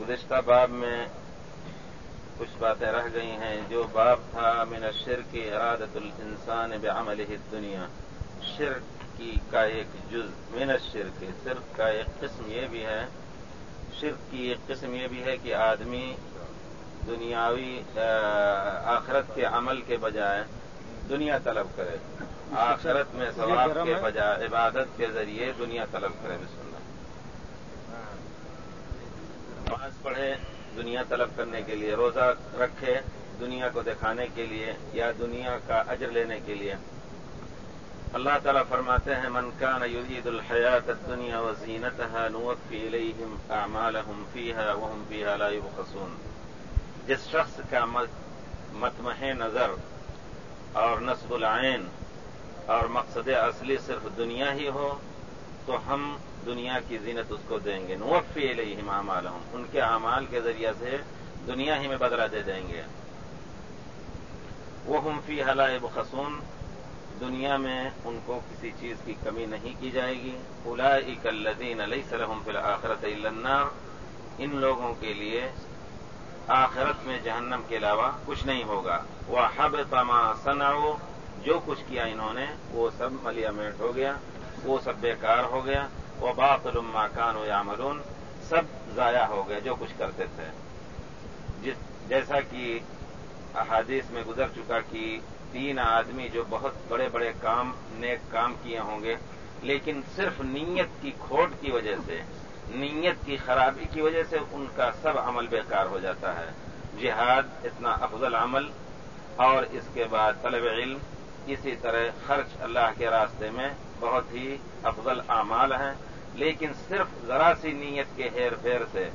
گزشتہ باب میں کچھ باتیں رہ گئی ہیں۔ جو باب تھا من الشرک ارادت الانسان بعمله الدنیا۔ شرک کی کا ایک جز من الشرک شرک کا ایک قسم یہ بھی ہے۔ شرک کی ایک قسم یہ بھی ہے کہ آدمی دنیاوی آخرت کے عمل کے بجائے دنیا طلب کرے۔ آخرت میں ثواب کے بجائے عبادت کے ذریعے دنیا طلب کرے۔ بسم اللہ نماز پڑھے دنیا طلب کرنے کے لیے روزہ رکھے دنیا کو دکھانے کے لیے یا دنیا کا اجر لینے کے لیے۔ اللہ تعالیٰ فرماتے ہیں، من كان يريد الحیات الدنیا وزینتها نوفي اليهم اعمالهم فيها وهم فيها لا يبخسون جس شخص کا متمح نظر اور نصب العین اور مقصد اصلی صرف دنیا ہی ہو، تو ہم دنیا کی زینت اس کو دیں گے۔ نوفی علیہم اعمالہم۔ ان کے اعمال کے ذریعے سے دنیا ہی میں بدلا دے دیں گے۔ وہ ہم فی حلائب خسون دنیا میں ان کو کسی چیز کی کمی نہیں کی جائے گی۔ الاک الدین علیہ سلحم فی الآخرت النار۔ ان لوگوں کے لیے آخرت میں جہنم کے علاوہ کچھ نہیں ہوگا۔ وہ حب تما جو کچھ کیا انہوں نے، وہ سب ملیامنٹ ہو گیا۔ وہ سب بیکار ہو گیا۔ وہ باق الما کان و یامرون سب ضائع ہو گئے جو کچھ کرتے تھے۔ جس جیسا کہ احادیث میں گزر چکا کہ تین آدمی جو بہت بڑے بڑے کام، نیک کام کیے ہوں گے، لیکن صرف نیت کی کھوٹ کی وجہ سے، نیت کی خرابی کی وجہ سے ان کا سب عمل بیکار ہو جاتا ہے۔ جہاد اتنا افضل عمل، اور اس کے بعد طلب علم، اسی طرح خرچ اللہ کے راستے میں بہت ہی افضل اعمال ہیں۔ لیکن صرف ذرا سی نیت کے ہیر پھیر سے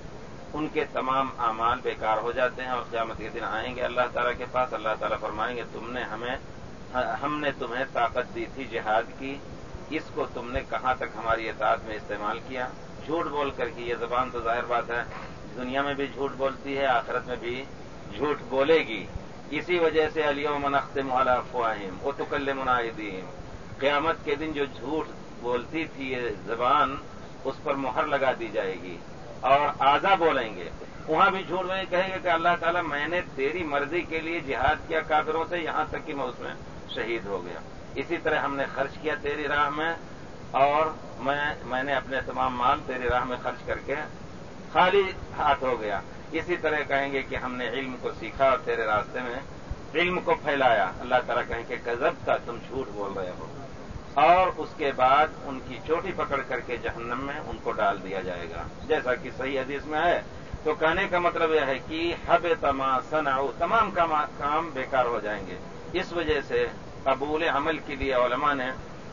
ان کے تمام اعمال بیکار ہو جاتے ہیں اور قیامت کے دن آئیں گے اللہ تعالیٰ کے پاس۔ اللہ تعالیٰ فرمائیں گے، تم نے ہمیں، ہم نے تمہیں طاقت دی تھی جہاد کی۔ اس کو تم نے کہاں تک ہماری اطاعت میں استعمال کیا؟ جھوٹ بول کر کے یہ زبان تو ظاہر بات ہے، دنیا میں بھی جھوٹ بولتی ہے، آخرت میں بھی جھوٹ بولے گی۔ اسی وجہ سے علی و منخت مولا وہ تو کل مناہدین قیامت کے دن جو جھوٹ بولتی تھی یہ زبان، اس پر مہر لگا دی جائے گی اور آزا بولیں گے۔ وہاں بھی جھوٹ میں کہیں گے کہ اللہ تعالیٰ میں نے تیری مرضی کے لیے جہاد کیا، کافروں سے یہاں تک کہ میں اس میں شہید ہو گیا۔ اسی طرح ہم نے خرچ کیا تیری راہ میں اور میں میں نے اپنے تمام مال تیری راہ میں خرچ کر کے خالی ہاتھ ہو گیا۔ اسی طرح کہیں گے کہ ہم نے علم کو سیکھا اور تیرے راستے میں علم کو پھیلایا۔ اللہ تعالیٰ کہیں کہ کزب کا تم جھوٹ بول رہے ہو۔ اور اس کے بعد ان کی چوٹی پکڑ کر کے جہنم میں ان کو ڈال دیا جائے گا۔ جیسا کہ صحیح حدیث میں ہے، تو کہنے کا مطلب یہ ہے کہ حب تما سنا تمام کام بیکار ہو جائیں گے۔ اس وجہ سے قبول عمل کے لیے علماء نے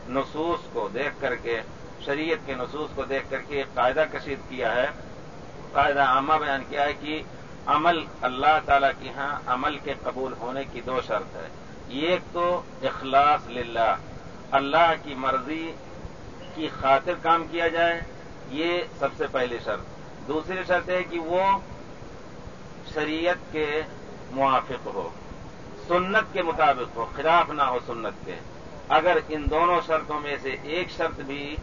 نصوص کو دیکھ کر کے، شریعت کے نصوص کو دیکھ کر کے ایک قاعدہ کشید کیا ہے۔ قاعدہ عامہ بیان کیا ہے کہ عمل اللہ تعالی کی ہاں عمل کے قبول ہونے کی دو شرط ہے۔ ایک تو اخلاص للہ اللہ کی مرضی کی خاطر کام کیا جائے، یہ سب سے پہلی شرط۔ دوسری شرط ہے کہ وہ شریعت کے موافق ہو، سنت کے مطابق ہو، خلاف نہ ہو سنت کے۔ اگر ان دونوں شرطوں میں سے ایک شرط بھی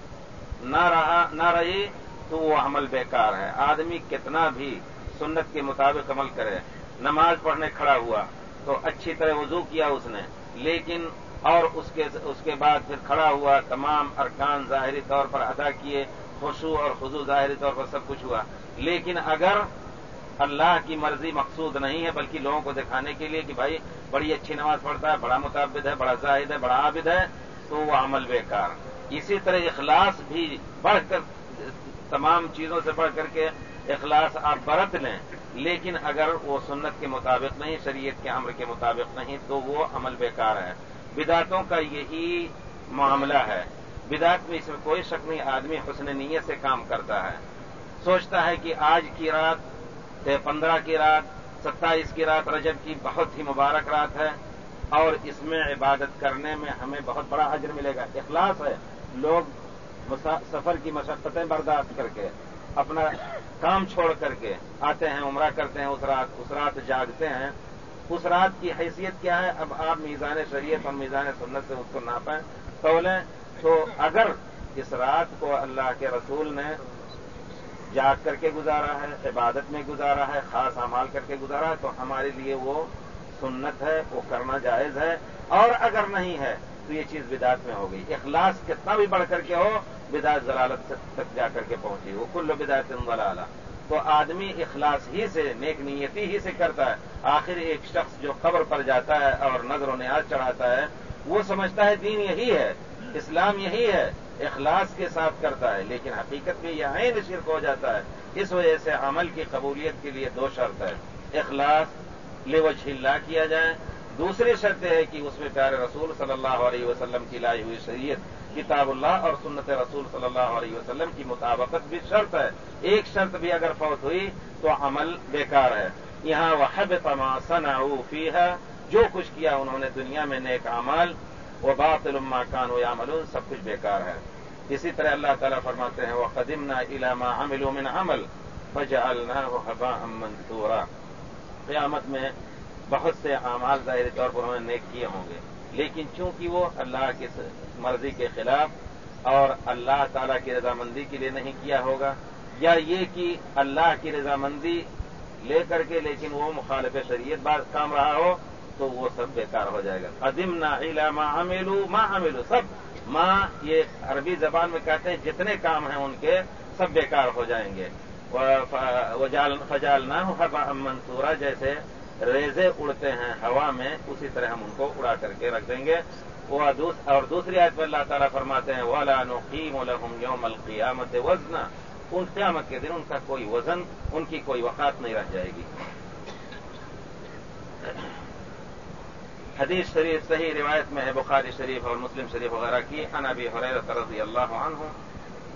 نہ رہا، نہ رہی، تو وہ عمل بیکار ہے۔ آدمی کتنا بھی سنت کے مطابق عمل کرے، نماز پڑھنے کھڑا ہوا، تو اچھی طرح وضو کیا اس نے، لیکن اور اس کے اس کے بعد پھر کھڑا ہوا تمام ارکان ظاہری طور پر ادا کیے خوشو اور خزو ظاہری طور پر سب کچھ ہوا۔ لیکن اگر اللہ کی مرضی مقصود نہیں ہے، بلکہ لوگوں کو دکھانے کے لیے کہ بھائی بڑی اچھی نماز پڑھتا ہے، بڑا متعبد ہے، بڑا زاہد ہے، بڑا عابد ہے، تو وہ عمل بیکار۔ اسی طرح اخلاص بھی بڑھ کر، تمام چیزوں سے بڑھ کر کے اخلاص آپ برت لیں۔ لیکن اگر وہ سنت کے مطابق نہیں، شریعت کے امر کے مطابق نہیں، تو وہ عمل بیکار ہے۔ بدعتوں کا یہی معاملہ ہے۔ بدعت میں اس میں کوئی شک نہیں، آدمی حسن نیت سے کام کرتا ہے۔ سوچتا ہے کہ آج کی رات پندرہ کی رات، ستائیس کی رات، رجب کی بہت ہی مبارک رات ہے۔ اور اس میں عبادت کرنے میں ہمیں بہت بڑا حجر ملے گا۔ اخلاص ہے، لوگ سفر کی مشقتیں برداشت کر کے، اپنا کام چھوڑ کر کے آتے ہیں، عمرہ کرتے ہیں، اس رات اس رات جاگتے ہیں۔ اس رات کی حیثیت کیا ہے؟ اب آپ میزان شریعت اور میزان سنت سے اس کو ناپیں۔ تولیں تو اگر اس رات کو اللہ کے رسول نے جاگ کر کے گزارا ہے، عبادت میں گزارا ہے، خاص امال کر کے گزارا ہے، تو ہمارے لیے وہ سنت ہے، وہ کرنا جائز ہے۔ اور اگر نہیں ہے، تو یہ چیز بدعت میں ہوگی اخلاص کتنا بھی بڑھ کر کے ہو، بدعت ضلالت تک جا کر کے پہنچی۔ وہ کل بدایت ضلالہ تو آدمی اخلاص ہی سے، نیک نیتی ہی سے کرتا ہے۔ آخر ایک شخص جو قبر پر جاتا ہے اور نظر و نیاز چڑھاتا ہے، وہ سمجھتا ہے دین یہی ہے، اسلام یہی ہے، اخلاص کے ساتھ کرتا ہے، لیکن حقیقت میں یہ عین شرک ہو جاتا ہے۔ اس وجہ سے عمل کی قبولیت کے لیے دو شرط ہے اخلاص، لے و اللہ کیا جائے دوسری شرط ہے کہ اس میں پیارے رسول صلی اللہ علیہ وسلم کی لائی ہوئی شریعت، کتاب اللہ اور سنت رسول صلی اللہ علیہ وسلم کی مطابقت بھی شرط ہے۔ ایک شرط بھی اگر فوت ہوئی تو عمل بیکار ہے۔ یہاں وہ تما فی ہے جو کچھ کیا انہوں نے دنیا میں نیک عمل وہ بات علما کان و عمل سب کچھ بیکار ہے۔ اسی طرح اللہ تعالیٰ فرماتے ہیں وہ قدیم نہ علامہ عمل من عمل بجا حبا امن قیامت میں بہت سے اعمال ظاہری طور پر انہوں نے نیک کیے ہوں گے۔ لیکن چونکہ وہ اللہ کی مرضی کے خلاف اور اللہ تعالی کی رضامندی کے لیے نہیں کیا ہوگا، یا یہ کہ اللہ کی رضامندی لے کر کے لیکن وہ مخالف شریعت بات کام رہا ہو، تو وہ سب بیکار ہو جائے گا۔ قدیم نہ علا ماں عمیلو ماں عمیلو سب ماں یہ عربی زبان میں کہتے ہیں، جتنے کام ہیں ان کے سب بیکار ہو جائیں گے۔ فجال نہ ہو منصورہ جیسے ریزے اڑتے ہیں، ہوا میں، اسی طرح ہم ان کو اڑا کر کے رکھ دیں گے۔ اور دوسری آیت پر اللہ تعالیٰ فرماتے ہیں والا نقیم الحم یوم القیامت وزن ان قیامت کے دن ان کا کوئی وزن، ان کی کوئی وقات نہیں رہ جائے گی۔ حدیث شریف، صحیح روایت میں ہے، بخاری شریف اور مسلم شریف وغیرہ کی۔ انبی حریرت رضی اللہ عنہ۔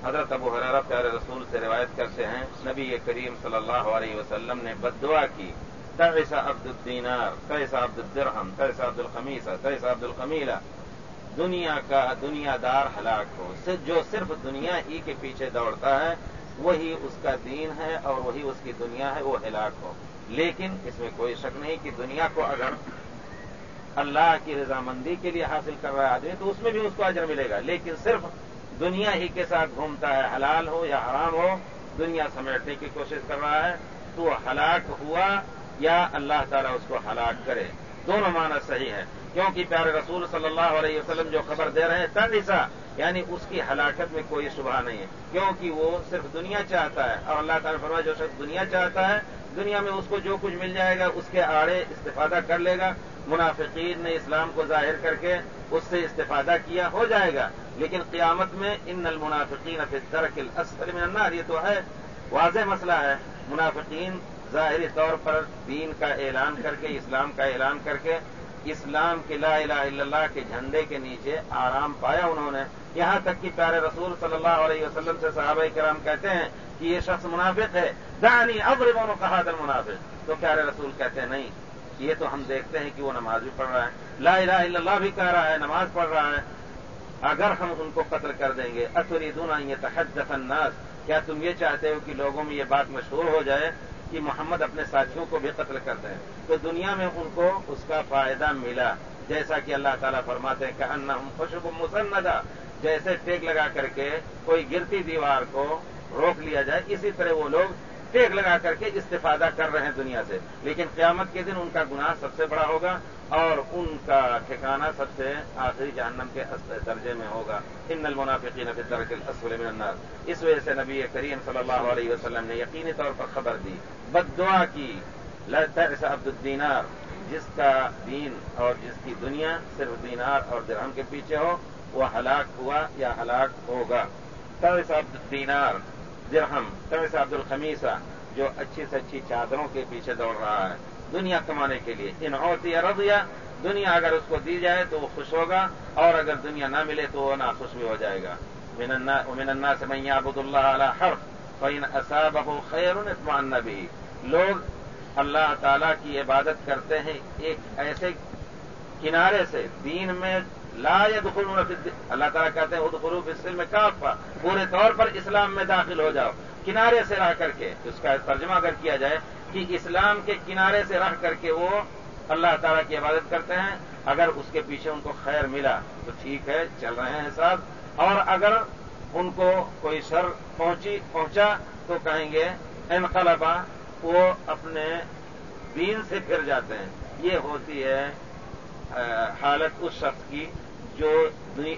حضرت ابو حرارہ پیارے رسول سے روایت کرتے ہیں، نبی کریم صلی اللہ علیہ وسلم نے بد دعا کی۔ کیسا عبد الدینار کیسا عبد الدرہم کیسا عبد الخمیسہ کیسا عبد الخمیلہ دنیا کا دنیا دار ہلاک ہو۔ جو صرف دنیا ہی کے پیچھے دوڑتا ہے، وہی اس کا دین ہے اور وہی اس کی دنیا ہے، وہ ہلاک ہو۔ لیکن اس میں کوئی شک نہیں کہ دنیا کو اگر اللہ کی رضامندی کے لیے حاصل کر رہا ہے آدمی، تو اس میں بھی اس کو اجر ملے گا۔ لیکن صرف دنیا ہی کے ساتھ گھومتا ہے، حلال ہو یا حرام ہو، دنیا سمیٹنے کی کوشش کر رہا ہے، تو ہلاک ہوا یا اللہ تعالیٰ اس کو ہلاک کرے۔ دونوں معنی صحیح ہے کیونکہ پیارے رسول صلی اللہ علیہ وسلم جو خبر دے رہے ہیں تنسا یعنی اس کی ہلاکت میں کوئی شبہ نہیں ہے۔ کیونکہ وہ صرف دنیا چاہتا ہے۔ اور اللہ تعالیٰ فرما جو شخص دنیا چاہتا ہے، دنیا میں اس کو جو کچھ مل جائے گا، اس کے آڑے استفادہ کر لے گا۔ منافقین نے اسلام کو ظاہر کر کے اس سے استفادہ کیا، ہو جائے گا۔ لیکن قیامت میں ان المنافقین فی الدرک الاسفل من النار، یہ تو ہے، واضح مسئلہ ہے۔ منافقین ظاہری طور پر دین کا اعلان کر کے، اسلام کا اعلان کر کے، اسلام کے لا الہ الا اللہ کے جھنڈے کے نیچے آرام پایا انہوں نے۔ یہاں تک کہ پیارے رسول صلی اللہ علیہ وسلم سے صحابہ کرام کہتے ہیں کہ یہ شخص منافق ہے۔ دانی ابر بونوں کہا در منافق تو پیارے رسول کہتے ہیں، نہیں، یہ تو ہم دیکھتے ہیں کہ وہ نماز بھی پڑھ رہا ہے۔ لا الہ الا اللہ بھی کہہ رہا ہے، نماز پڑھ رہا ہے۔ اگر ہم ان کو قتل کر دیں گے اتوری دونا یہ تحد الناس۔ کیا تم یہ چاہتے ہو کہ لوگوں میں یہ بات مشہور ہو جائے؟ کہ محمد اپنے ساتھیوں کو بھی قتل کرتے ہیں تو دنیا میں ان کو اس کا فائدہ ملا۔ جیسا کہ اللہ تعالیٰ فرماتے ہیں کہ ان خوشب مسندہ جیسے ٹیک لگا کر کے کوئی گرتی دیوار کو روک لیا جائے، اسی طرح وہ لوگ ٹیک لگا کر کے استفادہ کر رہے ہیں دنیا سے۔ لیکن قیامت کے دن ان کا گناہ سب سے بڑا ہوگا اور ان کا ٹھکانہ سب سے آخری جہنم کے درجے میں ہوگا۔ ان المنافقین فی الدرک الاسفل من النار۔ اس وجہ سے نبی کریم صلی اللہ علیہ وسلم نے یقینی طور پر خبر دی، بد دعا کی عبد الدینار، جس کا دین اور جس کی دنیا صرف دینار اور درہم کے پیچھے ہو، وہ ہلاک ہوا یا ہلاک ہوگا۔ ترس عبد الدینار۔ درہم ترس عبد الخمیسہ جو اچھی سے اچھی چادروں کے پیچھے دوڑ رہا ہے۔ دنیا کمانے کے لیے۔ ان ہوتی ہے رضیا دنیا اگر اس کو دی جائے تو وہ خوش ہوگا، اور اگر دنیا نہ ملے تو وہ ناخوش بھی ہو جائے گا۔ من الناس من سے میں عبد اللہ علیہ حرف فین اصاب خیر اطمان بھی لوگ اللہ تعالی کی عبادت کرتے ہیں ایک ایسے کنارے سے، دین میں لا دخل اللہ تعالیٰ کہتے ہیں ادخلو فصل میں کافا پورے طور پر اسلام میں داخل ہو جاؤ۔ کنارے سے رہ کر کے۔ اس کا ترجمہ اگر کیا جائے کہ اسلام کے کنارے سے رہ کر کے وہ اللہ تعالیٰ کی عبادت کرتے ہیں۔ اگر اس کے پیچھے ان کو خیر ملا تو ٹھیک ہے، چل رہے ہیں صاحب اور اگر ان کو کوئی شر پہنچی، پہنچا تو کہیں گے، انقلبا، وہ اپنے دین سے پھر جاتے ہیں۔ یہ ہوتی ہے حالت اس شخص کی جو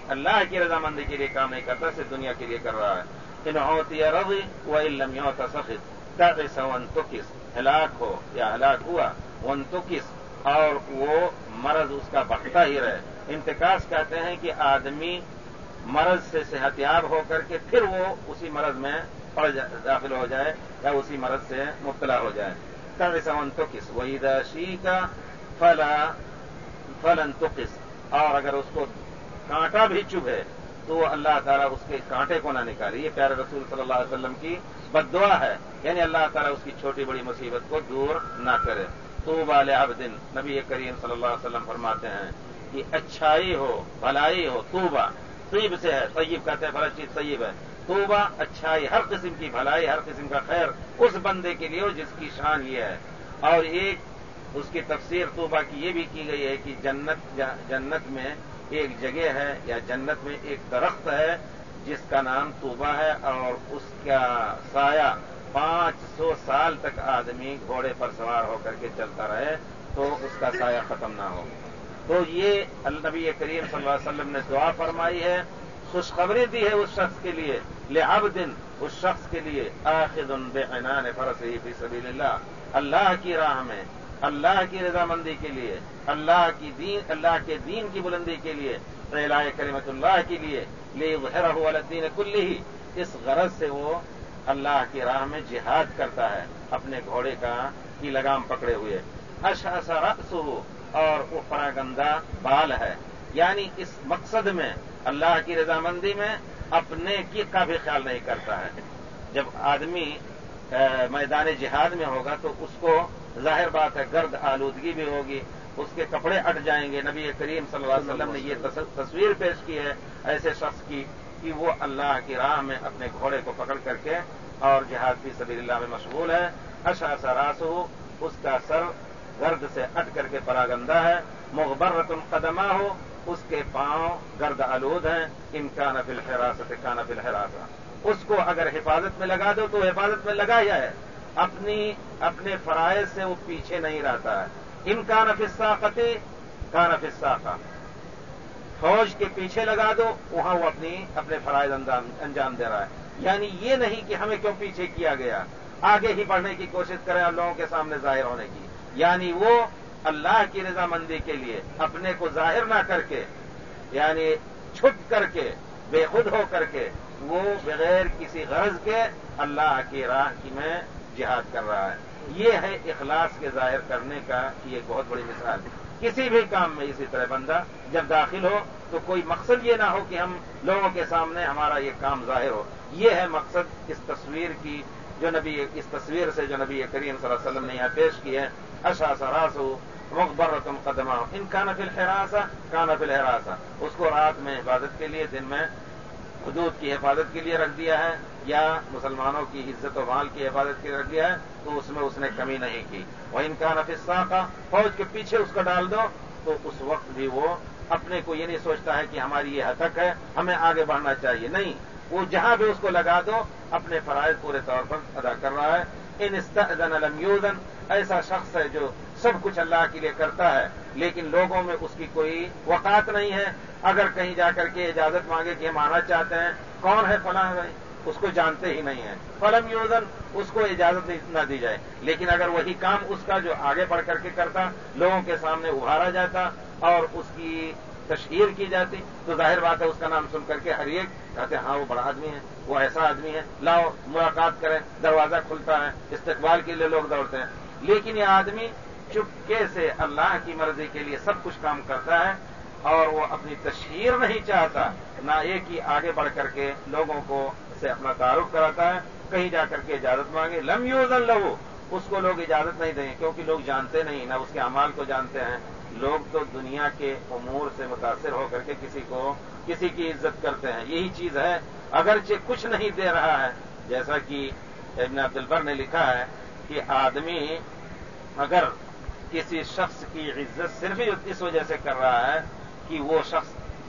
اللہ کی رضامندی کے لیے کام نہیں کرتا، صرف دنیا کے لیے کر رہا ہے۔ انہوتی رضی و علمیوں سخت۔ ون تو کس ہلاک ہو یا ہلاک ہوا ون تو کس اور وہ مرض اس کا بڑھتا ہی رہے۔ انتقاص کہتے ہیں کہ آدمی مرض سے صحت یاب ہو کر کے پھر وہ اسی مرض میں پڑ داخل ہو جائے یا اسی مرض سے مبتلا ہو جائے۔ سون تو کس وہی دشی کا فلا فلن تو کس اور اگر اس کو کانٹا بھی چبھے تو وہ اللہ تعالیٰ اس کے کانٹے کو نہ نکالے یہ پیارے رسول صلی اللہ علیہ وسلم کی بد دعا ہے۔ یعنی اللہ تعالیٰ اس کی چھوٹی بڑی مصیبت کو دور نہ کرے۔ تو والے دن نبی کریم صلی اللہ علیہ وسلم فرماتے ہیں کہ اچھائی ہو، بھلائی ہو، توبہ۔ طیب سے ہے، طیب کہتے ہیں بھلا چیز طیب ہے۔ توبہ اچھائی، ہر قسم کی بھلائی، ہر قسم کا خیر اس بندے کے لیے ہو جس کی شان یہ ہے۔ اور ایک اس کی تفسیر توبہ کی یہ بھی کی گئی ہے کہ جنت جنت میں ایک جگہ ہے یا جنت میں ایک درخت ہے جس کا نام توبہ ہے اور اس کا سایہ پانچ سو سال تک آدمی گھوڑے پر سوار ہو کر کے چلتا رہے تو اس کا سایہ ختم نہ ہو۔ تو یہ النبی کریم صلی اللہ علیہ وسلم نے دعا فرمائی ہے۔ خوشخبری دی ہے اس شخص کے لیے۔ لے اب دن اس شخص کے لیے۔ آخد بے عنان فرض فی سبیل اللہ۔ اللہ کی راہ میں۔ اللہ کی رضامندی کے لیے، اللہ کی دین، اللہ کے دین کی بلندی کے لیے کریمت اللہ کے لیے لے ہو الدین کلی ہی اس غرض سے وہ اللہ کی راہ میں جہاد کرتا ہے، اپنے گھوڑے کا کی لگام پکڑے ہوئے۔ اشاسا رقص ہو اور وہ پراگندہ بال ہے۔ یعنی اس مقصد میں، اللہ کی رضامندی میں اپنے کی کا بھی خیال نہیں کرتا ہے۔ جب آدمی میدان جہاد میں ہوگا تو اس کو ظاہر بات ہے، گرد آلودگی بھی ہوگی، اس کے کپڑے اٹ جائیں گے۔ نبی کریم صلی اللہ علیہ وسلم نے یہ تصویر پیش کی ہے ایسے شخص کی کہ وہ اللہ کی راہ میں اپنے گھوڑے کو پکڑ کر کے اور جہاد کی سبیل اللہ میں مشغول ہے۔ اشا سراس ہو اس کا سر گرد سے اٹ کر کے پراگندہ ہے۔ مغبر رتم قدمہ ہو اس کے پاؤں گرد آلود ہیں۔ امکان فل حراست کا نفل حراست اس کو اگر حفاظت میں لگا دو تو حفاظت میں لگا ہی ہے۔ اپنی اپنے فرائض سے وہ پیچھے نہیں رہتا ہے۔ امکان فصہ قطع کان فصہ کا فوج کے پیچھے لگا دو، وہاں وہ اپنی اپنے فرائض انجام دے رہا ہے۔ یعنی یہ نہیں کہ ہمیں کیوں پیچھے کیا گیا۔ آگے ہی بڑھنے کی کوشش کریں اور لوگوں کے سامنے ظاہر ہونے کی۔ یعنی وہ اللہ کی رضامندی کے لیے اپنے کو ظاہر نہ کر کے یعنی چھپ کر کے، بے خود ہو کر کے، وہ بغیر کسی غرض کے اللہ کی راہ کی میں جہاد کر رہا ہے۔ یہ ہے اخلاص کے ظاہر کرنے کا یہ بہت بڑی مثال ہے۔ کسی بھی کام میں اسی طرح بندہ جب داخل ہو تو کوئی مقصد یہ نہ ہو کہ ہم لوگوں کے سامنے ہمارا یہ کام ظاہر ہو۔ یہ ہے مقصد اس تصویر کی جو نبی اس تصویر سے جو نبی کریم صلی اللہ علیہ وسلم نے یہاں پیش کی ہے۔ اشا سراس ہو مقبر رقم قدمہ ان کا نفل حراسا کا نفل حراسا اس کو رات میں حفاظت کے لیے، دن میں حدود کی حفاظت کے لیے رکھ دیا ہے یا مسلمانوں کی عزت و مال کی حفاظت کے لیے رکھ دیا ہے، تو اس میں اس نے کمی نہیں کی۔ وہ ان کا نفسہ کا فوج کے پیچھے اس کو ڈال دو، تو اس وقت بھی وہ اپنے کو یہ نہیں سوچتا ہے کہ ہماری یہ حتک ہے، ہمیں آگے بڑھنا چاہیے۔ نہیں، وہ جہاں بھی اس کو لگا دو، اپنے فرائض پورے طور پر ادا کر رہا ہے۔ ان استعدن المیوزن ایسا شخص ہے جو سب کچھ اللہ کے لیے کرتا ہے، لیکن لوگوں میں اس کی کوئی وقات نہیں ہے۔ اگر کہیں جا کر کے اجازت مانگے کہ ہم آنا چاہتے ہیں، کون ہے فلاں بھائی؟ اس کو جانتے ہی نہیں ہیں۔ فلم یوزن اس کو اجازت نہ دی جائے۔ لیکن اگر وہی کام اس کا جو آگے بڑھ کر کے کرتا، لوگوں کے سامنے ابھارا جاتا اور اس کی تشہیر کی جاتی، تو ظاہر بات ہے اس کا نام سن کر کے ہر ایک کہتے ہیں ہاں وہ بڑا آدمی ہے، وہ ایسا آدمی ہے، لاؤ، ملاقات کریں، دروازہ کھلتا ہے، استقبال کے لیے لوگ دوڑتے ہیں۔ لیکن یہ آدمی چپکے سے اللہ کی مرضی کے لیے سب کچھ کام کرتا ہے اور وہ اپنی تشہیر نہیں چاہتا، نہ ایک ہی آگے بڑھ کر کے لوگوں کو سے اپنا تعارف کراتا ہے، کہیں جا کر کے اجازت مانگے۔ لم یوزن لہو، اس کو لوگ اجازت نہیں دیں، کیونکہ لوگ جانتے نہیں، نہ اس کے اعمال کو جانتے ہیں۔ لوگ تو دنیا کے امور سے متاثر ہو کر کے کسی کو، کسی کی عزت کرتے ہیں۔ یہی چیز ہے۔ اگرچہ کچھ نہیں دے رہا ہے، جیسا کہ ابن عبد البر نے لکھا ہے کہ آدمی اگر کسی شخص کی عزت صرف اس وجہ سے کر رہا ہے کہ وہ شخص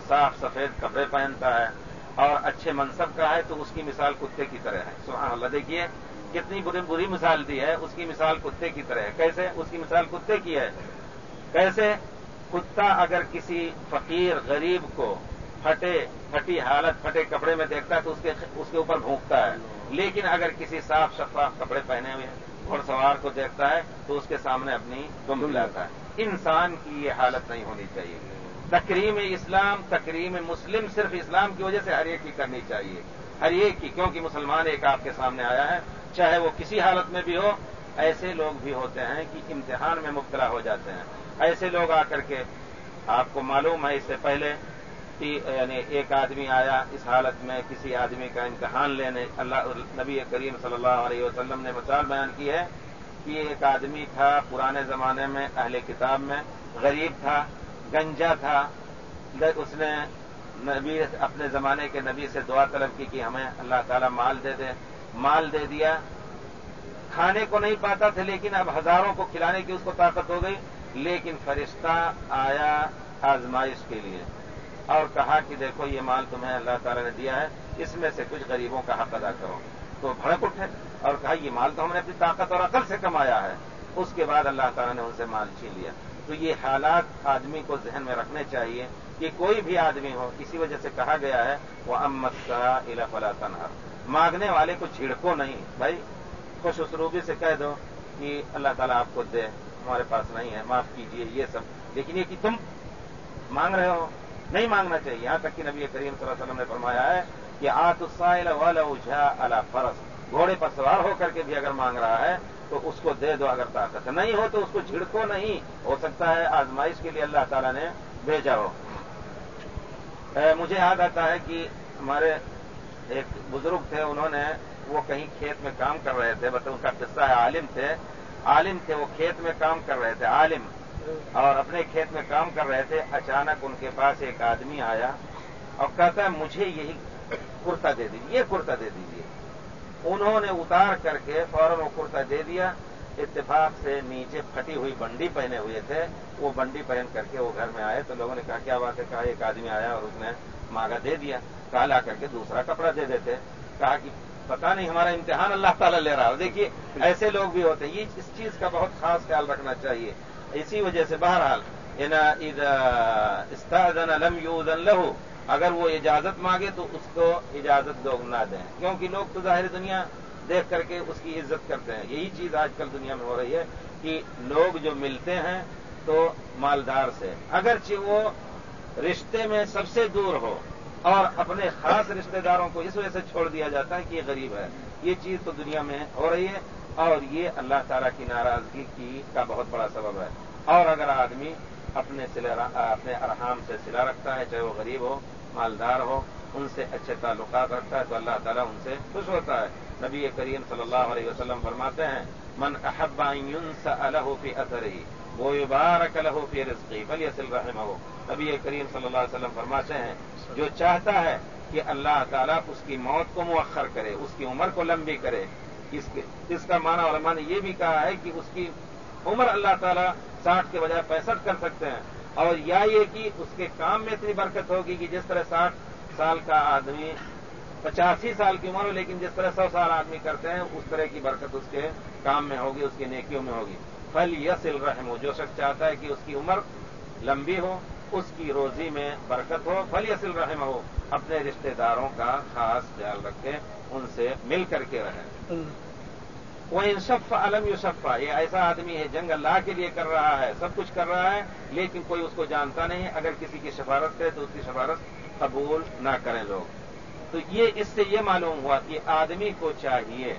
صاف سفید کپڑے پہنتا ہے اور اچھے منصب کا ہے تو اس کی مثال کتے کی طرح ہے۔ سبحان اللہ، دیکھیے، کتنی بری بری مثال دی ہے۔ اس کی مثال کتے کی طرح ہے۔ کیسے؟ اس کی مثال کتے کی ہے۔ کیسے؟ کتا اگر کسی فقیر، غریب کو پھٹے پھٹی حالت، پھٹے کپڑے میں دیکھتا ہے تو اس کے اس کے اوپر بھونکتا ہے۔ لیکن اگر کسی صاف شفاف کپڑے پہنے ہوئے ہیں اور سوار کو دیکھتا ہے تو اس کے سامنے اپنی دم لاتا ہے۔ انسان کی یہ حالت نہیں ہونی چاہیے۔ تکریم اسلام تکریم مسلم صرف اسلام کی وجہ سے ہر ایک کی کرنی چاہیے۔ ہر ایک کی کیونکہ مسلمان ایک آپ کے سامنے آیا ہے چاہے وہ کسی حالت میں بھی ہو ایسے لوگ بھی ہوتے ہیں کہ امتحان میں مبتلا ہو جاتے ہیں۔ ایسے لوگ آ کر کے آپ کو معلوم ہے اس سے پہلے یعنی ایک آدمی آیا اس حالت میں کسی آدمی کا امتحان لینے، اللہ، نبی کریم صلی اللہ علیہ وسلم نے مثال بیان کی ہے کہ ایک آدمی تھا پرانے زمانے میں اہل کتاب میں، غریب تھا، گنجا تھا اس نے نبی، اپنے زمانے کے نبی سے دعا طلب کی کہ ہمیں اللہ تعالیٰ مال دے دے، مال دے دیا۔ کھانے کو نہیں پاتا تھا، لیکن اب ہزاروں کو کھلانے کی اس کو طاقت ہو گئی۔ لیکن فرشتہ آیا آزمائش کے لیے۔ اور کہا کہ دیکھو یہ مال تمہیں اللہ تعالیٰ نے دیا ہے، اس میں سے کچھ غریبوں کا حق ادا کرو۔ تو بھڑک اٹھے اور کہا، یہ مال تو ہم نے اپنی طاقت اور عقل سے کمایا ہے۔ اس کے بعد اللہ تعالیٰ نے ان سے مال چھین لیا۔ تو یہ حالات آدمی کو ذہن میں رکھنے چاہیے کہ کوئی بھی آدمی ہو کسی وجہ سے کہا گیا ہے، وہ امت کا فلا تنہا مانگنے والے کو چھڑکو نہیں۔ بھائی، خوش اسروبی سے کہہ دو کہ اللہ تعالیٰ آپ کو دے، ہمارے پاس نہیں ہے، معاف کیجیے، یہ سب۔ لیکن یہ کہ تم مانگ رہے ہو نہیں مانگنا چاہیے۔ یہاں تک کہ نبی کریم صلی اللہ علیہ وسلم نے فرمایا ہے کہ آت السائل والا اللہ فرض گھوڑے پر سوار ہو کر کے بھی اگر مانگ رہا ہے تو اس کو دے دو اگر طاقت نہیں ہو تو اس کو جھڑکو نہیں۔ ہو سکتا ہے آزمائش کے لیے اللہ تعالیٰ نے بھیجا ہو۔ مجھے یاد آتا ہے کہ ہمارے ایک بزرگ تھے، انہوں نے وہ کہیں کھیت میں کام کر رہے تھے۔ بس ان کا قصہ ہے، عالم تھے۔ عالم تھے، وہ کھیت میں کام کر رہے تھے۔ عالم۔ اور اپنے کھیت میں کام کر رہے تھے، اچانک ان کے پاس ایک آدمی آیا اور کہتا ہے، مجھے یہی کرتا دے دیجیے، یہ کرتا دے دیجیے۔ انہوں نے اتار کر کے فوراً وہ کرتا دے دیا۔ اتفاق سے نیچے پھٹی ہوئی بنڈی پہنے ہوئے تھے۔ وہ بنڈی پہن کر کے وہ گھر میں آئے تو لوگوں نے کہا، کیا بات ہے؟ کہا، ایک آدمی آیا اور اس نے مانگا دے دیا۔ کہا، لا کر کے دوسرا کپڑا دے دیتے۔ کہا کہ پتا نہیں، ہمارا امتحان اللہ تعالیٰ لے رہا ہے۔ دیکھیے، ایسے لوگ بھی ہوتے ہیں۔ یہ اس چیز کا بہت خاص خیال رکھنا چاہیے۔ اسی وجہ سے بہرحال لم یوزن لہو، اگر وہ اجازت مانگے تو اس کو اجازت لوگ نہ دیں۔ کیونکہ لوگ تو ظاہر دنیا دیکھ کر کے اس کی عزت کرتے ہیں۔ یہی چیز آج کل دنیا میں ہو رہی ہے کہ لوگ جو ملتے ہیں تو مالدار سے۔ اگرچہ وہ رشتے میں سب سے دور ہو اور اپنے خاص رشتہ داروں کو اس وجہ سے چھوڑ دیا جاتا ہے کہ یہ غریب ہے۔ یہ چیز تو دنیا میں ہو رہی ہے۔ اور یہ اللہ تعالیٰ کی ناراضگی کی کا بہت بڑا سبب ہے۔ اور اگر آدمی اپنے اپنے ارحام سے سلا رکھتا ہے، چاہے وہ غریب ہو، مالدار ہو، ان سے اچھے تعلقات رکھتا ہے، تو اللہ تعالیٰ ان سے خوش ہوتا ہے۔ نبی کریم صلی اللہ علیہ وسلم فرماتے ہیں، من احبا الح فی اثر ہی وہ بارک الح فی رزقی بلی اصل رحم ہو نبی کریم صلی اللہ علیہ وسلم فرماتے ہیں، جو چاہتا ہے کہ اللہ تعالیٰ اس کی موت کو مؤخر کرے، اس کی عمر کو لمبی کرے اس کا معنی علماء نے یہ بھی کہا ہے کہ اس کی عمر اللہ تعالیٰ ساٹھ کے بجائے پینسٹھ کر سکتے ہیں۔ اور یا یہ کہ اس کے کام میں اتنی برکت ہوگی کہ جس طرح ساٹھ سال کا آدمی پچاسی سال کی عمر ہو، لیکن جس طرح سو سال آدمی کرتے ہیں، اس طرح کی برکت اس کے کام میں ہوگی، اس کی نیکیوں میں ہوگی۔ پھل یسل رحم ہو جو شخص چاہتا ہے کہ اس کی عمر لمبی ہو، اس کی روزی میں برکت ہو۔ پھل یسل رحم ہو اپنے رشتہ داروں کا خاص خیال رکھے، ان سے مل کر کے رہیں۔ وہ انصف علم یوسفا یہ ایسا آدمی ہے، جنگ اللہ کے لیے کر رہا ہے، سب کچھ کر رہا ہے، لیکن کوئی اس کو جانتا نہیں۔ اگر کسی کی سفارت کرے تو اس کی سفارت قبول نہ کریں لوگ۔ تو یہ اس سے یہ معلوم ہوا کہ آدمی کو چاہیے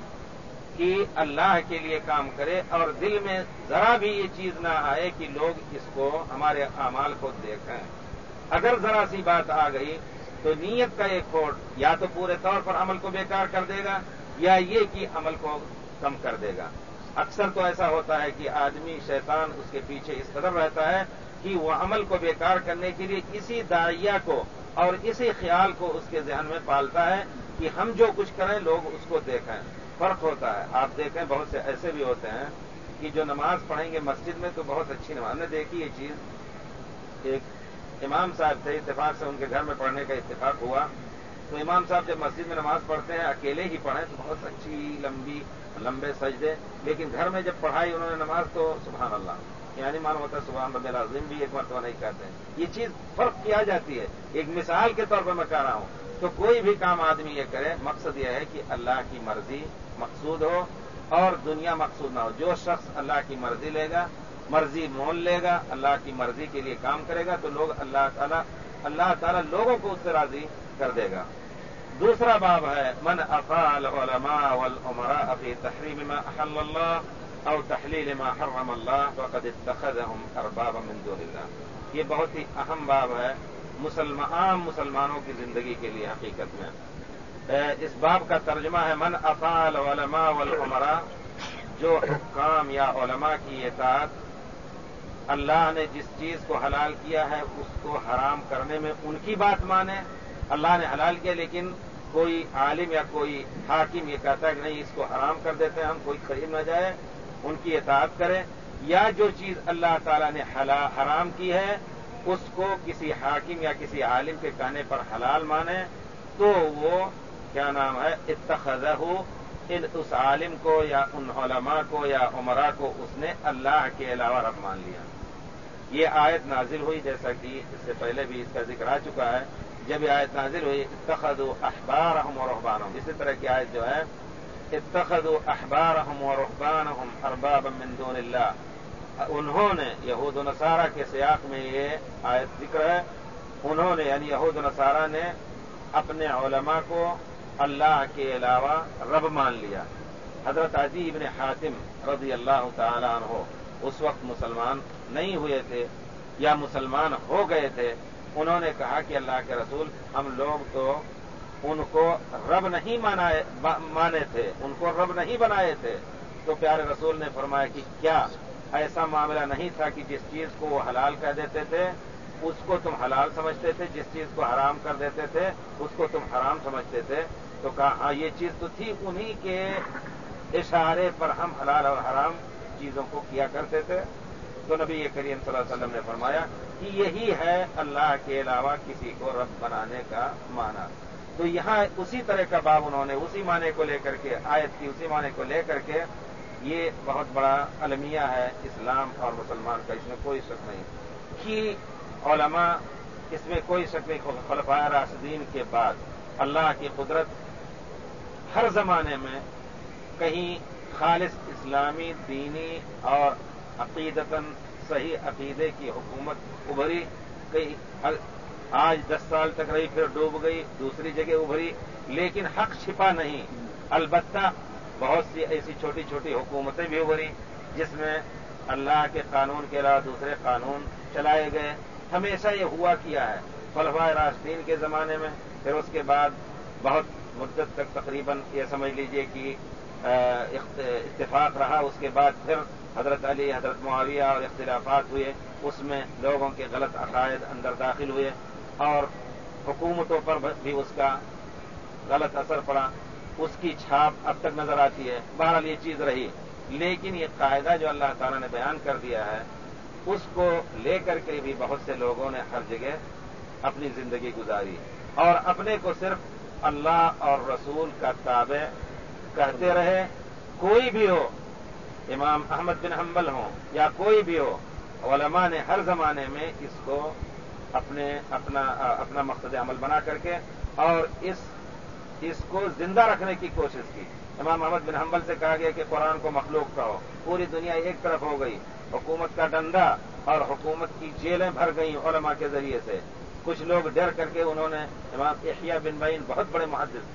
کہ اللہ کے لیے کام کرے اور دل میں ذرا بھی یہ چیز نہ آئے کہ لوگ اس کو ہمارے اعمال کو دیکھیں۔ اگر ذرا سی بات آ گئی تو نیت کا ایک کوٹ یا تو پورے طور پر عمل کو بیکار کر دے گا یا یہ کہ عمل کو کم کر دے گا۔ اکثر تو ایسا ہوتا ہے کہ آدمی شیطان اس کے پیچھے اس قدر رہتا ہے کہ وہ عمل کو بیکار کرنے کے لیے اسی دائیا کو اور اسی خیال کو اس کے ذہن میں پالتا ہے کہ ہم جو کچھ کریں لوگ اس کو دیکھیں۔ فرق ہوتا ہے۔ آپ دیکھیں بہت سے ایسے بھی ہوتے ہیں کہ جو نماز پڑھیں گے مسجد میں تو بہت اچھی نماز۔ نے دیکھی یہ چیز۔ ایک امام صاحب تھے، اتفاق سے ان کے گھر میں پڑھنے کا اتفاق ہوا۔ تو امام صاحب جب مسجد میں نماز پڑھتے ہیں، اکیلے ہی پڑھیں تو بہت اچھی لمبی، لمبے سجدے۔ لیکن گھر میں جب پڑھائی انہوں نے نماز تو سبحان اللہ۔ یعنی معلوم ہوتا ہے سبحان رب العظیم بھی ایک مرتبہ نہیں کہتے ہیں۔ یہ چیز فرق کیا جاتی ہے؟ ایک مثال کے طور پر میں کہہ رہا ہوں۔ تو کوئی بھی کام آدمی یہ کرے، مقصد یہ ہے کہ اللہ کی مرضی مقصود ہو اور دنیا مقصود نہ ہو۔ جو شخص اللہ کی مرضی لے گا، مرضی مول لے گا، اللہ کی مرضی کے لیے کام کرے گا، تو لوگ اللہ تعالیٰ اللہ تعالیٰ لوگوں کو اس سے راضی کر دے گا۔ دوسرا باب ہے، من افعال علماء والعمراء في تحریم ما احل اللہ او تحلیل ما حرم اللہ فقد اتخذهم اربابا من دون اللہ. یہ بہت ہی اہم باب ہے مسلمان عام مسلمانوں کی زندگی کے لیے حقیقت میں۔ اس باب کا ترجمہ ہے، من افعال علماء والعمراء، جو حکام یا علماء کی اطاعت اللہ نے جس چیز کو حلال کیا ہے، اس کو حرام کرنے میں ان کی بات مانے۔ اللہ نے حلال کیا، لیکن کوئی عالم یا کوئی حاکم یہ کہتا ہے کہ نہیں، اس کو حرام کر دیتے ہیں، ہم کوئی خرید نہ جائے ان کی اطاعت کرے یا جو چیز اللہ تعالی نے حرام کی ہے، اس کو کسی حاکم یا کسی عالم کے کہنے پر حلال مانے، تو وہ کیا نام ہے اتخذہ اس عالم کو یا ان علماء کو یا عمرا کو اس نے اللہ کے علاوہ رب مان لیا۔ یہ آیت نازل ہوئی، جیسا کہ اس سے پہلے بھی اس کا ذکر آ چکا ہے۔ جب یہ آیت نازل ہوئی اتخذ احبار احم و رحبان اسی طرح کی آیت جو ہے اتخذ احبار احم و رحبان ارباب من دون اللہ. انہوں نے یہود و نصارہ کے سیاق میں یہ آیت ذکر ہے. انہوں نے یعنی یہود و نصارہ نے اپنے علماء کو اللہ کے علاوہ رب مان لیا. حضرت عجی ابن حاتم رضی اللہ تعالی عنہ اس وقت مسلمان نہیں ہوئے تھے یا مسلمان ہو گئے تھے انہوں نے کہا کہ اللہ کے رسول ہم لوگ تو ان کو رب نہیں مانے تھے، ان کو رب نہیں بنائے تھے۔ تو پیارے رسول نے فرمایا کہ کیا ایسا معاملہ نہیں تھا کہ جس چیز کو وہ حلال کہہ دیتے تھے، اس کو تم حلال سمجھتے تھے، جس چیز کو حرام کر دیتے تھے، اس کو تم حرام سمجھتے تھے۔ تو کہا ہاں یہ چیز تو تھی، انہی کے اشارے پر ہم حلال اور حرام چیزوں کو کیا کرتے تھے۔ تو نبی کریم صلی اللہ علیہ وسلم نے فرمایا کہ یہی ہے اللہ کے علاوہ کسی کو رب بنانے کا معنی۔ تو یہاں اسی طرح کا باب انہوں نے اسی معنی کو لے کر کے، آیت کی اسی معنی کو لے کر کے یہ بہت بڑا المیہ ہے اسلام اور مسلمان کا، اس میں کوئی شک نہیں۔ کہ علماء، اس میں کوئی شک نہیں خلفاء راشدین کے بعد اللہ کی قدرت ہر زمانے میں کہیں خالص اسلامی، دینی اور عقیدتاً صحیح عقیدے کی حکومت ابھری، کئی آج دس سال تک رہی، پھر ڈوب گئی، دوسری جگہ ابھری، لیکن حق چھپا نہیں۔ البتہ بہت سی ایسی چھوٹی چھوٹی حکومتیں بھی ابھری، جس میں اللہ کے قانون کے علاوہ دوسرے قانون چلائے گئے۔ ہمیشہ یہ ہوا کیا ہے۔ فلفا راشدین کے زمانے میں، پھر اس کے بعد بہت مدت تک تقریباً یہ سمجھ لیجیے کہ اتفاق رہا، اس کے بعد پھر حضرت علی، حضرت معاویہ اور اختلافات ہوئے، اس میں لوگوں کے غلط عقائد اندر داخل ہوئے اور حکومتوں پر بھی اس کا غلط اثر پڑا۔ اس کی چھاپ اب تک نظر آتی ہے۔ بہرحال یہ چیز رہی۔ لیکن یہ قاعدہ جو اللہ تعالیٰ نے بیان کر دیا ہے، اس کو لے کر کے بھی بہت سے لوگوں نے ہر جگہ اپنی زندگی گزاری۔ اور اپنے کو صرف اللہ اور رسول کا تابع کہتے رہے، کوئی بھی ہو امام احمد بن حنبل ہوں یا کوئی بھی ہو، علماء نے ہر زمانے میں اس کو اپنے اپنا اپنا مقصد عمل بنا کر کے اور اس اس کو زندہ رکھنے کی کوشش کی۔ امام احمد بن حنبل سے کہا گیا کہ قرآن کو مخلوق کہو۔ پوری دنیا ایک طرف ہو گئی، حکومت کا ڈنڈا اور حکومت کی جیلیں بھر گئیں علماء کے ذریعے سے۔ کچھ لوگ ڈر کر کے انہوں نے، امام احیاء بن بین بہت بڑے محدث،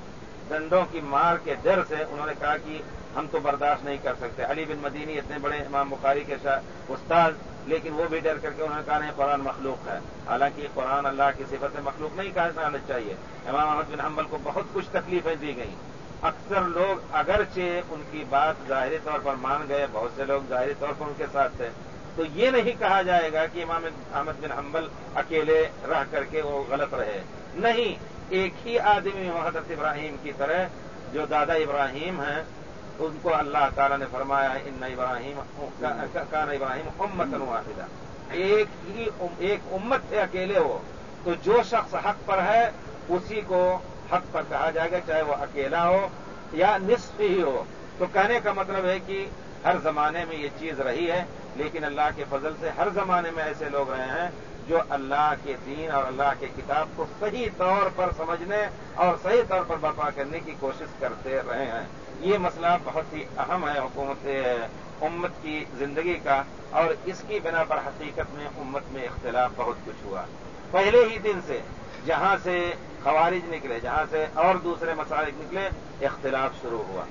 ڈنڈوں کی مار کے ڈر سے انہوں نے کہا کہ ہم تو برداشت نہیں کر سکتے۔ علی بن مدینی اتنے بڑے امام بخاری کے استاد، لیکن وہ بھی ڈر کر کے انہوں نے کہا نہیں، قرآن مخلوق ہے۔ حالانکہ قرآن اللہ کی صفت مخلوق نہیں کہا جانا چاہیے۔ امام احمد بن حنبل کو بہت کچھ تکلیفیں دی گئیں۔ اکثر لوگ اگرچہ ان کی بات ظاہری طور پر مان گئے، بہت سے لوگ ظاہری طور پر ان کے ساتھ تھے۔ تو یہ نہیں کہا جائے گا کہ امام احمد بن حنبل اکیلے رہ کر کے وہ غلط رہے۔ نہیں، ایک ہی آدمی حضرت ابراہیم کی طرح، جو دادا ابراہیم ہیں۔ ان کو اللہ تعالیٰ نے فرمایا ان ابراہیم کان ابراہیم امت واحدہ. ایک ہی ایک امت سے اکیلے ہو تو جو شخص حق پر ہے، اسی کو حق پر کہا جائے گا، چاہے وہ اکیلا ہو یا نصف ہی ہو۔ تو کہنے کا مطلب ہے کہ ہر زمانے میں یہ چیز رہی ہے، لیکن اللہ کے فضل سے ہر زمانے میں ایسے لوگ رہے ہیں جو اللہ کے دین اور اللہ کے کتاب کو صحیح طور پر سمجھنے اور صحیح طور پر برپا کرنے کی کوشش کرتے رہے ہیں۔ یہ مسئلہ بہت ہی اہم ہے حکومت امت کی زندگی کا اور اس کی بنا پر حقیقت میں امت میں اختلاف بہت کچھ ہوا۔ پہلے ہی دن سے جہاں سے خوارج نکلے، جہاں سے اور دوسرے مسائل نکلے، اختلاف شروع ہوا۔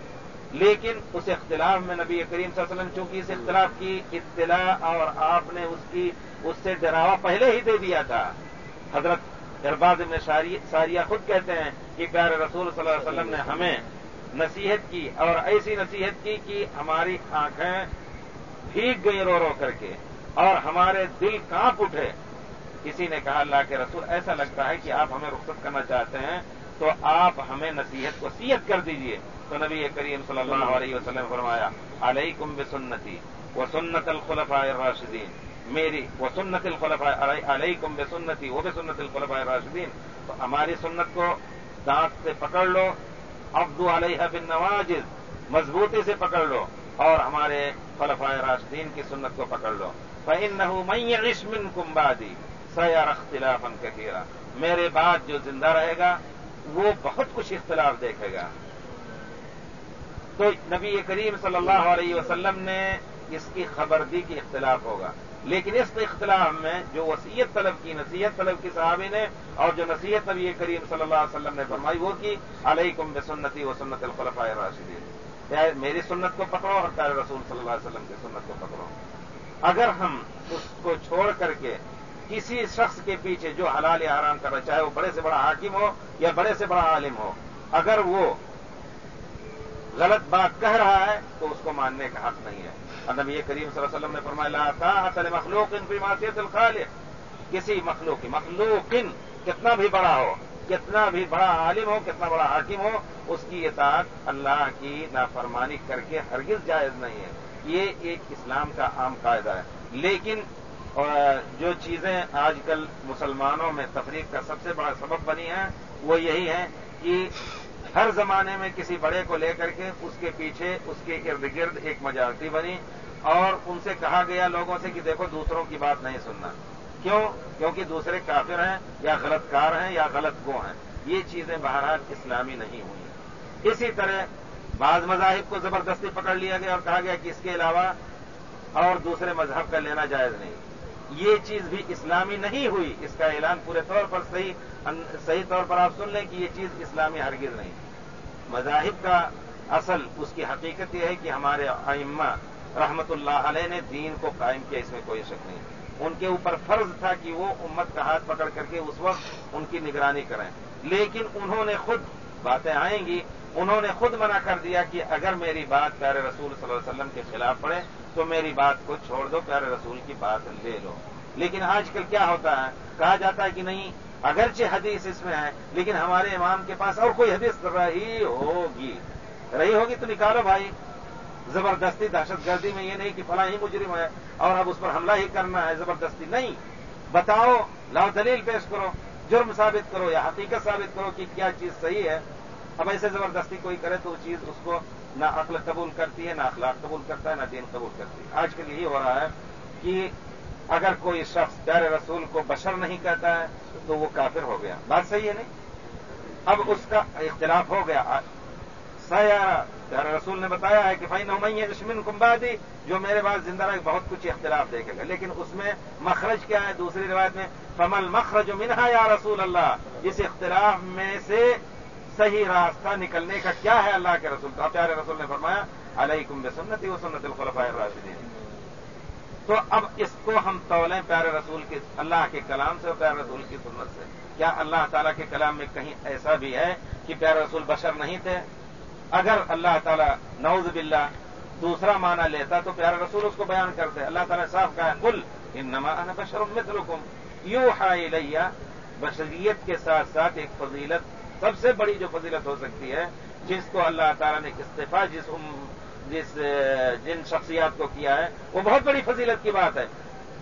لیکن اس اختلاف میں نبی کریم صلی اللہ علیہ وسلم چونکہ اس اختلاف کی اطلاع اور آپ نے اس کی، اس سے ڈراوا پہلے ہی دے دیا تھا۔ حضرت ارباز ابن ساریہ خود کہتے ہیں کہ پیارے رسول صلی اللہ علیہ وسلم نے ہمیں نصیحت کی اور ایسی نصیحت کی کہ ہماری آنکھیں بھیگ گئی رو رو کر کے اور ہمارے دل کانپ اٹھے۔ کسی نے کہا، اللہ کے رسول، ایسا لگتا ہے کہ آپ ہمیں رخصت کرنا چاہتے ہیں، تو آپ ہمیں نصیحت کو سیت کر دیجیے۔ تو نبی کریم صلی اللہ علیہ وسلم فرمایا، علیکم بسنتی و سنت الخلفاء الراشدین۔ میری وہ سنت الخلفاء، علیکم بسنتی وہ بسنت الخلفاء الراشدین۔ تو ہماری سنت کو دانت سے پکڑ لو ابدو علیہ بن نواجز مضبوطی سے پکڑ لو اور ہمارے خلفاء راشدین کی سنت کو پکڑ لو۔ فن نہ عشمن کمبادی سیار اختلاف میرے بعد جو زندہ رہے گا، وہ بہت کچھ اختلاف دیکھے گا۔ تو نبی کریم صلی اللہ علیہ وسلم نے اس کی خبر دی کہ اختلاف ہوگا۔ لیکن اس اختلاف میں جو وسیعت طلب کی، نصیحت طلب کی صحابی نے اور جو نصیحت نبی کریم صلی اللہ علیہ وسلم نے فرمائی، وہ کی، علیکم بے سنتی و سنت الخلفاء راشدین میری سنت کو پکڑو اور پیارے رسول صلی اللہ علیہ وسلم کی سنت کو پکڑو۔ اگر ہم اس کو چھوڑ کر کے کسی شخص کے پیچھے جو حلال یا آرام کر رہا چاہے، وہ بڑے سے بڑا حاکم ہو یا بڑے سے بڑا عالم ہو، اگر وہ غلط بات کہہ رہا ہے، تو اس کو ماننے کا حق نہیں ہے۔ ادب کریم صلی اللہ علیہ وسلم نے فرمایا اصل مخلوق ان کی معاشیت الخالق. کسی مخلوق کی، مخلوق کتنا بھی بڑا ہو، کتنا بھی بڑا عالم ہو، کتنا بڑا حاکم ہو، اس کی اطاعت اللہ کی نافرمانی کر کے ہرگز جائز نہیں ہے۔ یہ ایک اسلام کا عام قاعدہ ہے۔ لیکن جو چیزیں آج کل مسلمانوں میں تفریق کا سب سے بڑا سبب بنی ہیں، وہ یہی ہے کہ ہر زمانے میں کسی بڑے کو لے کر کے اس کے پیچھے اس کے ارد گرد ایک مجارتی بنی اور ان سے کہا گیا لوگوں سے کہ دیکھو دوسروں کی بات نہیں سننا۔ کیوں؟ کیونکہ دوسرے کافر ہیں یا غلط کار ہیں یا غلط گو ہیں۔ یہ چیزیں بہرحال اسلامی نہیں ہوئی اسی طرح بعض مذاہب کو زبردستی پکڑ لیا گیا اور کہا گیا کہ اس کے علاوہ اور دوسرے مذہب کا لینا جائز نہیں۔ یہ چیز بھی اسلامی نہیں ہوئی۔ اس کا اعلان پورے طور پر صحیح صحیح طور پر آپ سن لیں کہ یہ چیز اسلامی ہرگز نہیں۔ مذاہب کا اصل، اس کی حقیقت یہ ہے کہ ہمارے ائمہ رحمت اللہ علیہ نے دین کو قائم کیا، اس میں کوئی شک نہیں۔ ان کے اوپر فرض تھا کہ وہ امت کا ہاتھ پکڑ کر کے اس وقت ان کی نگرانی کریں۔ لیکن انہوں نے خود باتیں آئیں گی، انہوں نے خود منع کر دیا کہ اگر میری بات پیارے رسول صلی اللہ علیہ وسلم کے خلاف پڑے تو میری بات کو چھوڑ دو، پیارے رسول کی بات لے لو۔ لیکن آج کل کیا ہوتا ہے؟ کہا جاتا ہے کہ نہیں اگرچہ حدیث اس میں ہے، لیکن ہمارے امام کے پاس اور کوئی حدیث رہی ہوگی۔ رہی ہوگی تو نکالو بھائی۔ زبردستی دہشت گردی میں یہ نہیں کہ فلاں ہی مجرم ہے اور اب اس پر حملہ ہی کرنا ہے، زبردستی نہیں۔ بتاؤ، لاؤ دلیل پیش کرو، جرم ثابت کرو یا حقیقت ثابت کرو کہ کیا چیز صحیح ہے۔ اب ایسے زبردستی کوئی کرے تو وہ چیز اس کو نہ عقل قبول کرتی ہے، نہ اخلاق قبول کرتا ہے، نہ دین قبول کرتی ہے۔ آج کل یہی ہو رہا ہے کہ اگر کوئی شخص پیارے رسول کو بشر نہیں کہتا ہے، تو وہ کافر ہو گیا۔ بات صحیح ہے نہیں؟ اب اس کا اختلاف ہو گیا۔ سیارہ پیارے رسول نے بتایا ہے کہ بھائی نومئی اشمن کمبادی جو میرے پاس زندہ رہے، بہت کچھ اختلاف دیکھے گا۔ لیکن اس میں مخرج کیا ہے؟ دوسری روایت میں فمل مخرج منہا یا رسول اللہ اس اختلاف میں سے صحیح راستہ نکلنے کا کیا ہے اللہ کے رسول کا؟ پیارے رسول نے فرمایا علیہ بے سنتی و سنت الخلفاء الراشدین تو اب اس کو ہم تولیں پیارے رسول کی اللہ کے کلام سے اور پیارے رسول کی سنت سے۔ کیا اللہ تعالیٰ کے کلام میں کہیں ایسا بھی ہے کہ پیارے رسول بشر نہیں تھے؟ اگر اللہ تعالیٰ نوز باللہ دوسرا معنی لیتا تو پیارا رسول اس کو بیان کرتے۔ اللہ تعالیٰ نے صاف کہا کل ان نما بشر مثلکم۔ یو ہائی لیا بشریت کے ساتھ ساتھ ایک فضیلت، سب سے بڑی جو فضیلت ہو سکتی ہے، جس کو اللہ تعالیٰ نے استفا جس جس، جن شخصیات کو کیا ہے، وہ بہت بڑی فضیلت کی بات ہے۔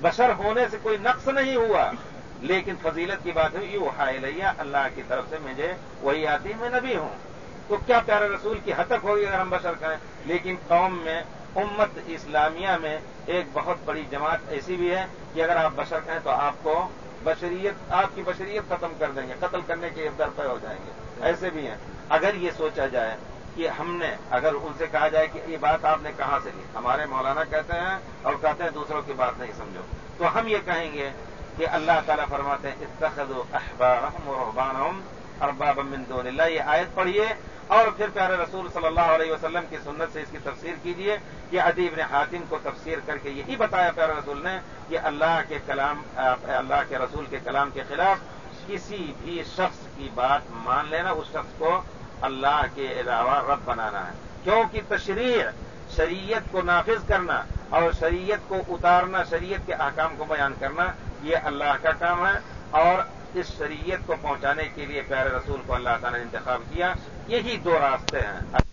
بشر ہونے سے کوئی نقص نہیں ہوا، لیکن فضیلت کی بات ہے یو ہائی اللہ کی طرف سے مجھے وہی آتی، میں نبی ہوں۔ تو کیا پیارے رسول کی حتک ہوگی اگر ہم بشر کریں لیکن قوم میں، امت اسلامیہ میں ایک بہت بڑی جماعت ایسی بھی ہے کہ اگر آپ بشر کہیں تو آپ کو بشریت، آپ کی بشریت ختم کر دیں گے، قتل کرنے کے در پہ ہو جائیں گے۔ ایسے بھی ہیں۔ اگر یہ سوچا جائے کہ ہم نے اگر ان سے کہا جائے کہ یہ بات آپ نے کہاں سے لی ہمارے مولانا کہتے ہیں اور کہتے ہیں دوسروں کی بات نہیں سمجھو۔ تو ہم یہ کہیں گے کہ اللہ تعالیٰ فرماتے ہیں اتخذ احبارہم و رحبانہم ارباب من دون اللہ۔ یہ آیت پڑھیے اور پھر پیارے رسول صلی اللہ علیہ وسلم کی سنت سے اس کی تفسیر کیجیے۔ کہ ادیب نے حاتم کو تفسیر کر کے یہی بتایا پیارے رسول نے کہ اللہ کے کلام، اللہ کے رسول کے کلام کے خلاف کسی بھی شخص کی بات مان لینا، اس شخص کو اللہ کے علاوہ رب بنانا ہے۔ کیونکہ تشریح شریعت کو نافذ کرنا اور شریعت کو اتارنا، شریعت کے احکام کو بیان کرنا، یہ اللہ کا کام ہے۔ اور اس شریعت کو پہنچانے کے لیے پیارے رسول کو اللہ تعالیٰ نے انتخاب کیا، یہی دو راستے ہیں۔